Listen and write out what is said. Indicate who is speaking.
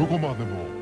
Speaker 1: どこまでも。